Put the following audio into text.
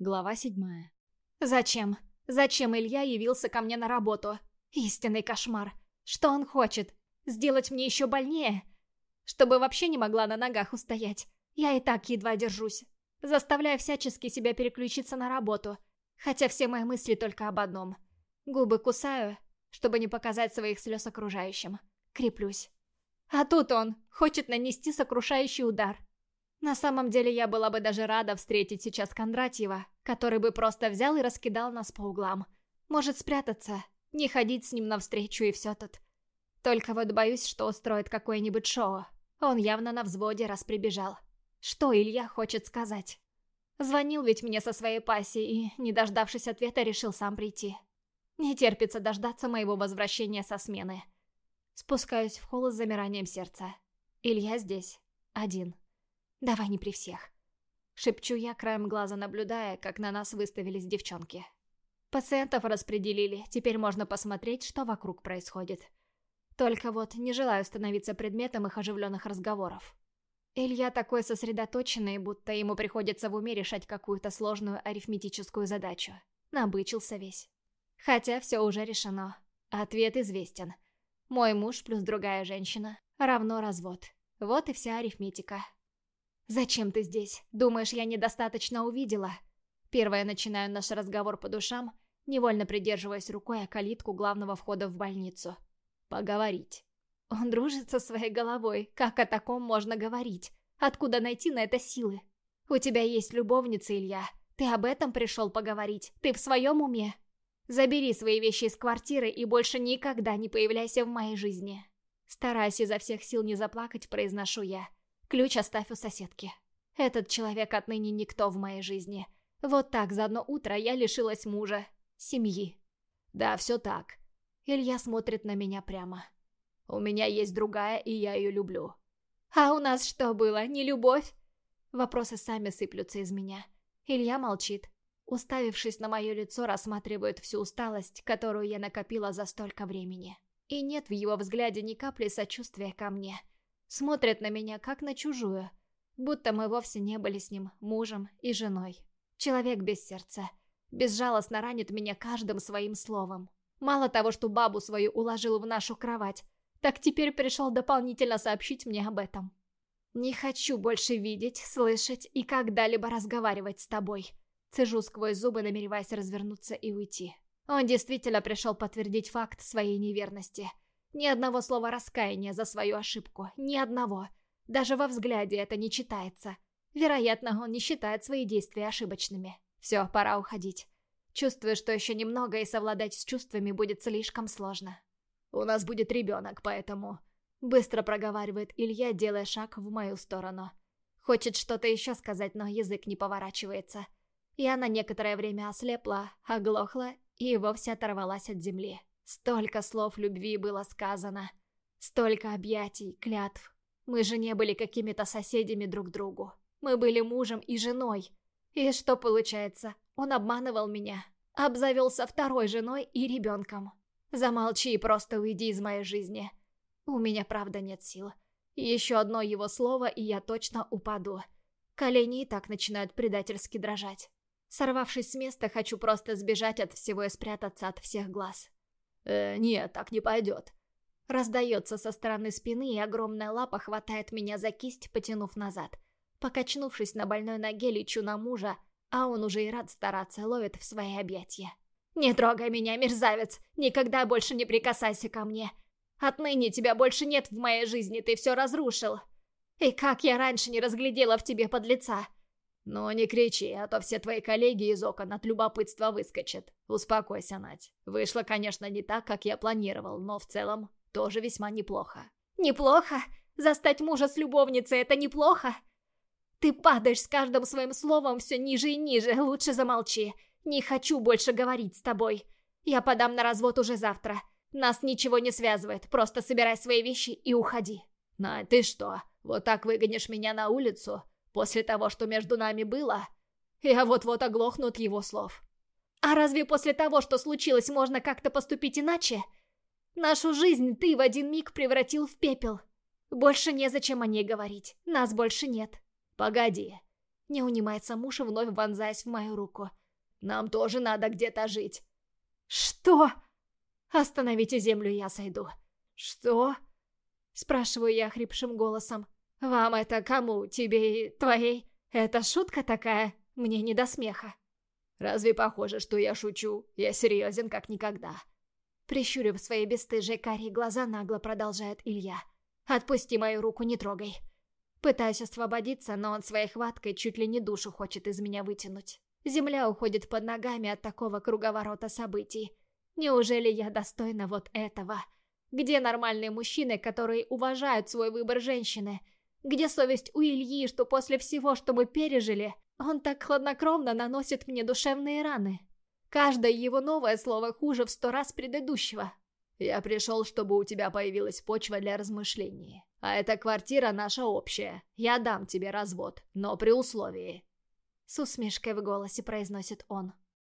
Глава седьмая. Зачем? Зачем Илья явился ко мне на работу? Истинный кошмар. Что он хочет? Сделать мне еще больнее? Чтобы вообще не могла на ногах устоять. Я и так едва держусь. Заставляю всячески себя переключиться на работу. Хотя все мои мысли только об одном. Губы кусаю, чтобы не показать своих слез окружающим. Креплюсь. А тут он хочет нанести сокрушающий удар. На самом деле я была бы даже рада встретить сейчас Кондратьева, который бы просто взял и раскидал нас по углам. Может спрятаться, не ходить с ним навстречу и все тут. Только вот боюсь, что устроит какое-нибудь шоу. Он явно на взводе, раз прибежал. Что Илья хочет сказать? Звонил ведь мне со своей пассией и, не дождавшись ответа, решил сам прийти. Не терпится дождаться моего возвращения со смены. Спускаюсь в холл с замиранием сердца. Илья здесь. Один. Давай не при всех. Шепчу я, краем глаза наблюдая, как на нас выставились девчонки. Пациентов распределили, теперь можно посмотреть, что вокруг происходит. Только вот не желаю становиться предметом их оживленных разговоров. Илья такой сосредоточенный, будто ему приходится в уме решать какую-то сложную арифметическую задачу. Набычился весь. Хотя все уже решено. Ответ известен. Мой муж плюс другая женщина равно развод. Вот и вся арифметика. «Зачем ты здесь? Думаешь, я недостаточно увидела?» Первая начинаю наш разговор по душам, невольно придерживаясь рукой о калитку главного входа в больницу. «Поговорить». Он дружит со своей головой. Как о таком можно говорить? Откуда найти на это силы? У тебя есть любовница, Илья. Ты об этом пришел поговорить? Ты в своем уме? Забери свои вещи из квартиры и больше никогда не появляйся в моей жизни. Стараясь изо всех сил не заплакать, произношу я. Ключ оставь у соседки. Этот человек отныне никто в моей жизни. Вот так за одно утро я лишилась мужа, семьи. Да, все так. Илья смотрит на меня прямо. У меня есть другая, и я ее люблю. А у нас что было, не любовь? Вопросы сами сыплются из меня. Илья молчит. Уставившись на мое лицо, рассматривает всю усталость, которую я накопила за столько времени. И нет в его взгляде ни капли сочувствия ко мне. Смотрит на меня, как на чужую. Будто мы вовсе не были с ним мужем и женой. Человек без сердца. Безжалостно ранит меня каждым своим словом. Мало того, что бабу свою уложил в нашу кровать, так теперь пришел дополнительно сообщить мне об этом. «Не хочу больше видеть, слышать и когда-либо разговаривать с тобой», цежу сквозь зубы, намереваясь развернуться и уйти. Он действительно пришел подтвердить факт своей неверности – ни одного слова раскаяния за свою ошибку. Ни одного. Даже во взгляде это не читается. Вероятно, он не считает свои действия ошибочными. Все, пора уходить. Чувствую, что еще немного, и совладать с чувствами будет слишком сложно. «У нас будет ребенок, поэтому...» Быстро проговаривает Илья, делая шаг в мою сторону. Хочет что-то еще сказать, но язык не поворачивается. Я на некоторое время ослепла, оглохла и вовсе оторвалась от земли. Столько слов любви было сказано. Столько объятий, клятв. Мы же не были какими-то соседями друг другу. Мы были мужем и женой. И что получается? Он обманывал меня. Обзавелся второй женой и ребенком. Замолчи и просто уйди из моей жизни. У меня правда нет сил. Еще одно его слово, и я точно упаду. Колени и так начинают предательски дрожать. Сорвавшись с места, хочу просто сбежать от всего и спрятаться от всех глаз. «Э, нет, так не пойдет». Раздается со стороны спины, и огромная лапа хватает меня за кисть, потянув назад. Покачнувшись на больной ноге, лечу на мужа, а он уже и рад стараться, ловит в свои объятия. «Не трогай меня, мерзавец! Никогда больше не прикасайся ко мне! Отныне тебя больше нет в моей жизни, ты все разрушил! И как я раньше не разглядела в тебе подлеца!» «Ну не кричи, а то все твои коллеги из окон от любопытства выскочат. Успокойся, Надь. Вышло, конечно, не так, как я планировал, но в целом тоже весьма неплохо». «Неплохо? Застать мужа с любовницей — это неплохо?» «Ты падаешь с каждым своим словом все ниже и ниже, лучше замолчи. Не хочу больше говорить с тобой. Я подам на развод уже завтра. Нас ничего не связывает, просто собирай свои вещи и уходи». «Надь, ты что, вот так выгонишь меня на улицу?» После того, что между нами было, я вот-вот оглохну от его слов. А разве после того, что случилось, можно как-то поступить иначе? Нашу жизнь ты в один миг превратил в пепел. Больше незачем о ней говорить. Нас больше нет. Погоди. Не унимается муж, вновь вонзаясь в мою руку. «Нам тоже надо где-то жить». «Что?» «Остановите землю, я сойду». «Что?» Спрашиваю я хрипшим голосом. «Вам это кому? Тебе и твоей? Это шутка такая? Мне не до смеха». «Разве похоже, что я шучу? Я серьезен как никогда». Прищурив свои бесстыжие карие глаза, нагло продолжает Илья. «Отпусти мою руку, не трогай». Пытаюсь освободиться, но он своей хваткой чуть ли не душу хочет из меня вытянуть. Земля уходит под ногами от такого круговорота событий. Неужели я достойна вот этого? Где нормальные мужчины, которые уважают свой выбор женщины? Где совесть у Ильи, что после всего, что мы пережили, он так хладнокровно наносит мне душевные раны? Каждое его новое слово хуже в сто раз предыдущего. «Я пришел, чтобы у тебя появилась почва для размышлений. А эта квартира наша общая. Я дам тебе развод, но при условии...» С усмешкой в голосе произносит он.